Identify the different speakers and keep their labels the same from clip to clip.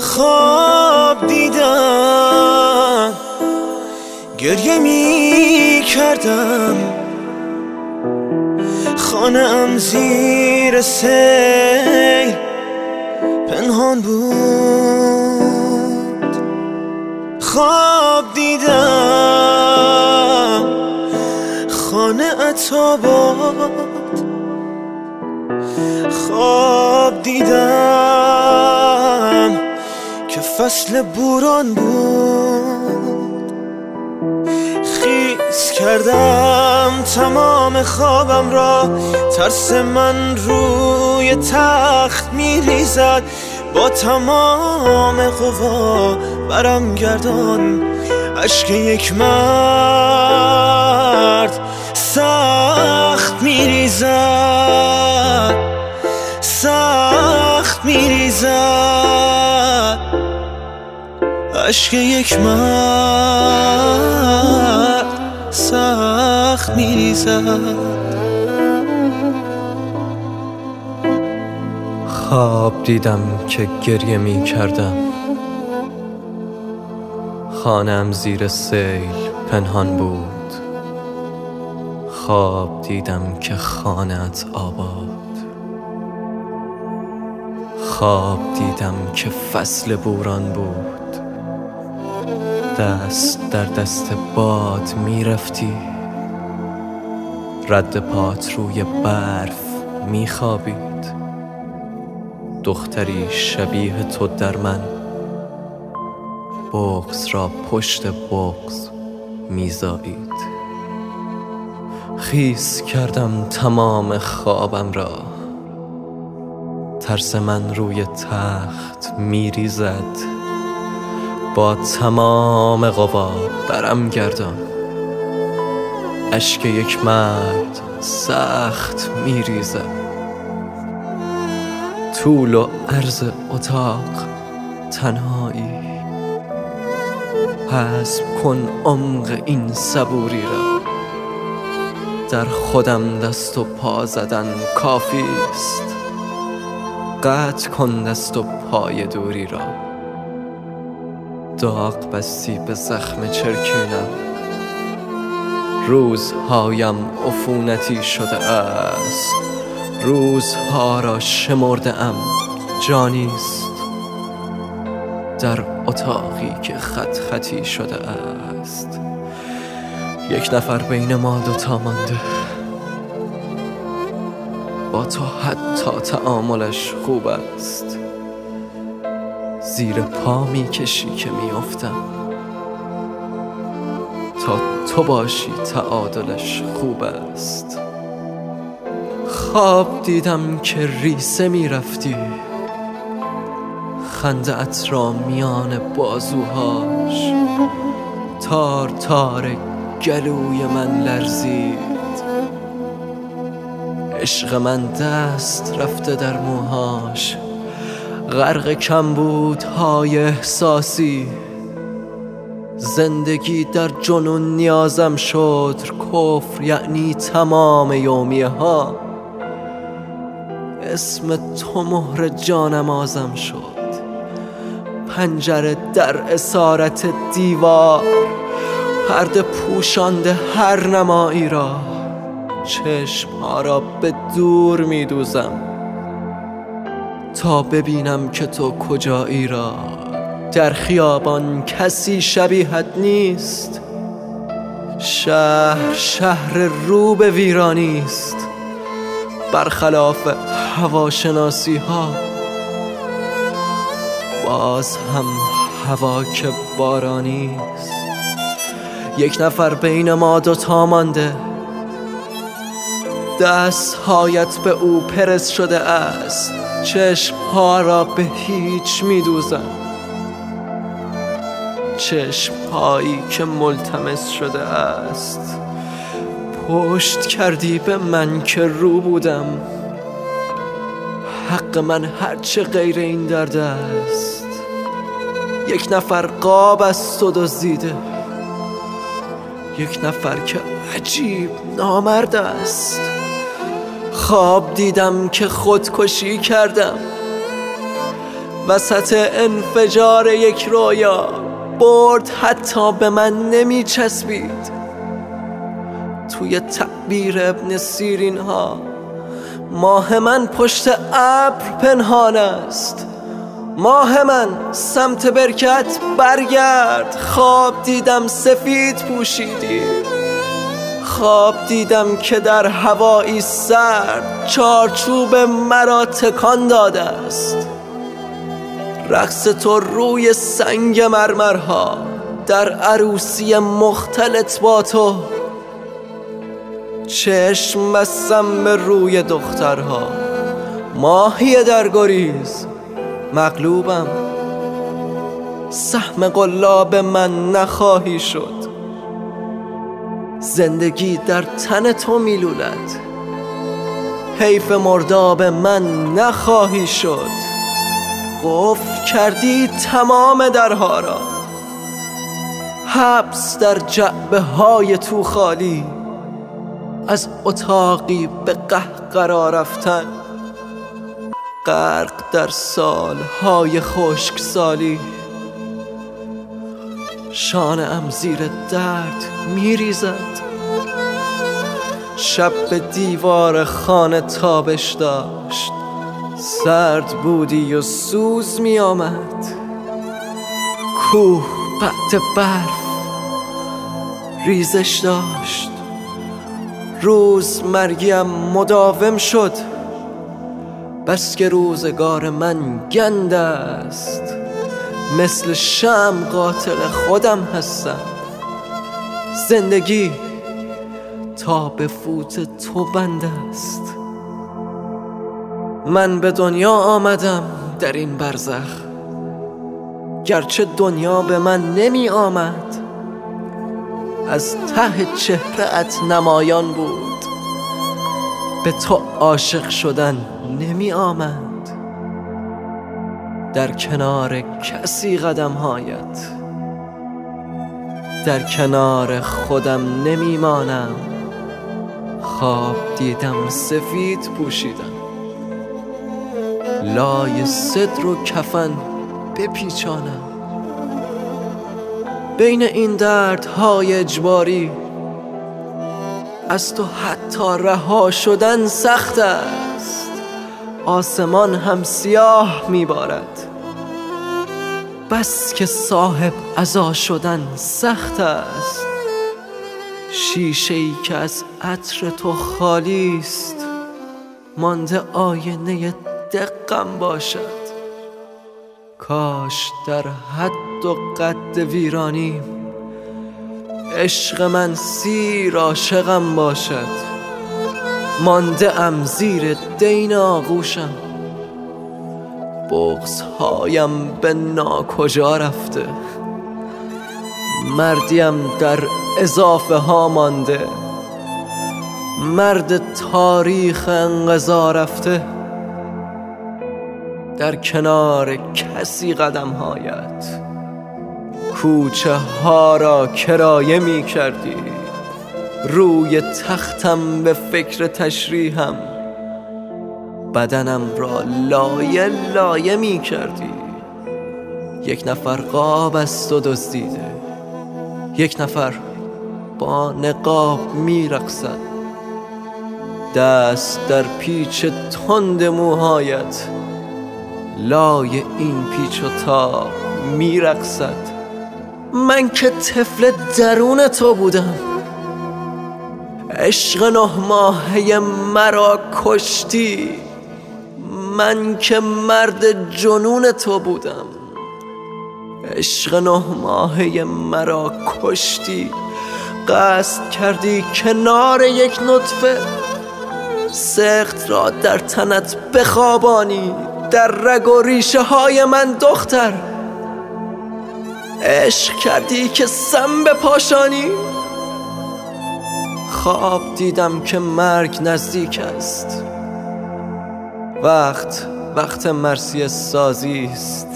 Speaker 1: خواب دیدم گریه می کردم خانم زیر سیل پنهان بود. خواب دیدم خانه اتاباد فصل بوران بود. خیز کردم تمام خوابم را. ترس من روی تخت میریزد. با تمام قوا برم گردان. عشق یک مرد سخت میریزد. عشق یک مرد سخت میریزد.
Speaker 2: خواب دیدم که گریه می کردم خانم زیر سیل پنهان بود. خواب دیدم که خانت آباد. خواب دیدم که فصل بوران بود. دست در دست باد می‌رفتی. رد پات روی برف میخوابید. دختری شبیه تو در من. بغز را پشت بغز میزایید. خیس کردم تمام خوابم را. ترس من روی تخت میریزد. با تمام قوا برم گردان. اشک یک مرد سخت میریزد. طول و عرض اتاق تنهایی. حسب کن عمق این صبوری را. در خودم دست و پا زدن کافی است قطع کن دست و پای دوری را. داغ بستی به زخم چرکینم. روزهایم عفونتی شده است. روزها را شمرده ام جانیست در اتاقی که خط خطی شده است. یک نفر بین ما دوتا مانده. با تو حتی تعاملش خوب است. زیر پا می‌کشی که میافتم. تا تو باشی تعادلش خوب است. خواب دیدم که ریسه می‌رفتی. خنده ات را میان بازوهاش. تار تار گلوی من لرزید. عشق من دست رفته در موهاش. غرق کمبودهای احساسی. زندگی در جنون نیازم شد کفر یعنی تمام یومیه ها اسم تو مهر جانمازم شد. پنجره در اسارت دیوار. پرده پوشانده هر نمایی را. چشم را به دور می دوزم تا ببینم که تو کجایی را. در خیابان کسی شبیهت نیست. شهر شهر رو به ویرانی است. برخلاف هواشناسی ها باز هم هوا که بارانی است. یک نفر بین ما دوتا مانده. دست هایت به او پرس شده است. چشم ها را به هیچ میدوزم. چشم هایی که ملتمس شده است. پشت کردی به من که رو بودم. حق من هرچه غیر این درد است. یک نفر قاب از تو دزدیده. یک نفر که عجیب نامرد است. خواب دیدم که خودکشی کردم. وسط انفجار یک رویا برد حتی به من نمی چسبید توی تعبیر ابن سیرین ها ماه من پشت ابر پنهان است. ماه من سمت برکت برگرد. خواب دیدم سفید پوشیدی. خواب دیدم که در هوایی سرد چارچوب مرا تکان داده است. رقص تو روی سنگ مرمرها در عروسی مختلط با تو. چشم بستم به روی دخترها. ماهی در گریز مغلوبم. سهم قلاب من نخواهی شد. زندگی در تن تو میلولد. حیف مرداب من نخواهی شد. قفل کردی تمام درها را. حبس در جعبه های تو خالی. از اتاقی به قهقرا رفتن. غرق در سالهای خشک سالی شانه زیر درد میریزد. شب به دیوار خانه تابش داشت. سرد بودی و سوز می آمد کوه بعد برف ریزش داشت. روز مرگیم مداوم شد. بس که روزگار من گند است. مثل شم قاتل خودم هستم. زندگی تا به فوت تو بند است. من به دنیا آمدم در این برزخ. گرچه دنیا به من نمی آمد. از ته چهرت نمایان بود. به تو عاشق شدن نمی آمد. در کنار کسی قدم هایت در کنار خودم نمی مانم خواب دیدم سفید پوشیدم. لای صدر و کفن بپیچانم. بین این دردهای اجباری از تو حتی رها شدن سخت است آسمان هم سیاه میبارد. بس که صاحب ازا شدن سخت است. شیشه ای که از عطر تو خالی است مانده آینه دقم باشد. کاش در حد و قد ویرانی عشق من سیر عاشقم باشد. مانده ام زیر دین آغوشم. بغز هایم به ناکجا رفته. مردیم در اضافه ها مانده. مرد تاریخ انقضا رفته. در کنار کسی قدم هایت. کوچه ها را کرایه می کردی روی تختم به فکر تشریحم. بدنم را لایه لایه می کردی. یک نفر قاب است و دزدیده. یک نفر با نقاب می رقصد. دست در پیچ تند موهایت. لای این پیچ و تا میرقصد من که طفل درون تو بودم. عشق نه ماهه مرا کشتی من که مرد جنون تو بودم. عشق نه ماهه مرا کشتی قصد کردی کنار یک نطفه. سخت را در تنت بخوابانی در رگ و ریشه های من دختر. عشق کردی که سم پاشانی خواب دیدم که مرگ نزدیک است. وقت وقت مرسی سازی است.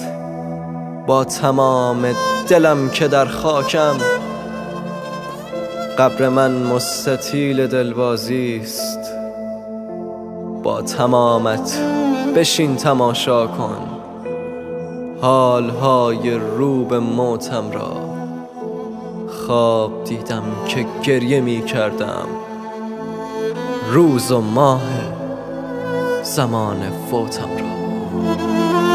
Speaker 2: با تمام دلم که در خاکم قبر من مستطیل دلبازی است. با تمامت بشین تماشا کن. حالهای رو به موتم را. خواب دیدم که گریه می کردم. روز و ماه زمان فوتم را.